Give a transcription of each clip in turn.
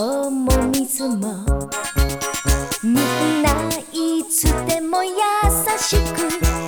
重水も。みんないつでも優しく。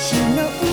私の